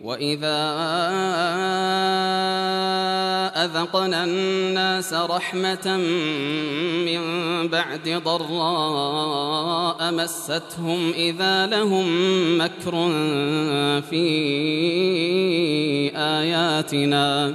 وإذا أذقنا الناس رحمة من بعد ضراء مستهم إذا لهم مكر في آياتنا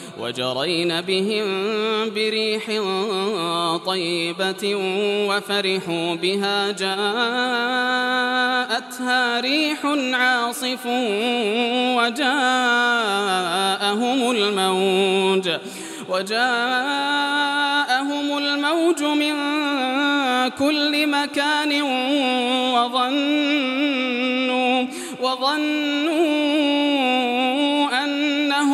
وجرين بهم بريح طيبة وفرحوا بها جاءتها ريح عاصف وجاءهم الموج وجاءهم الموج من كل مكان وظنوا وظنوا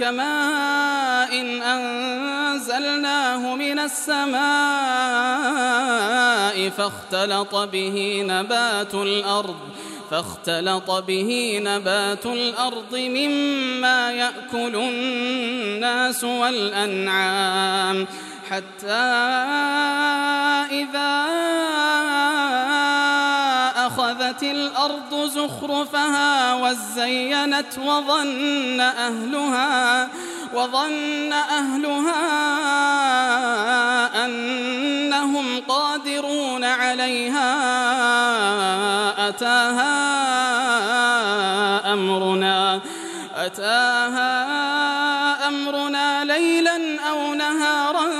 كماء أنزلناه من السماء فاختلط به نبات الأرض فاختلط به نبات الأرض مما يأكل الناس والأنعام. حتى إذا الأرض زخرفها وزينت وظن أهلها وظن أهلها أنهم قادرون عليها. أتاها أمرنا أتاها أمرنا ليلا أو نهارا.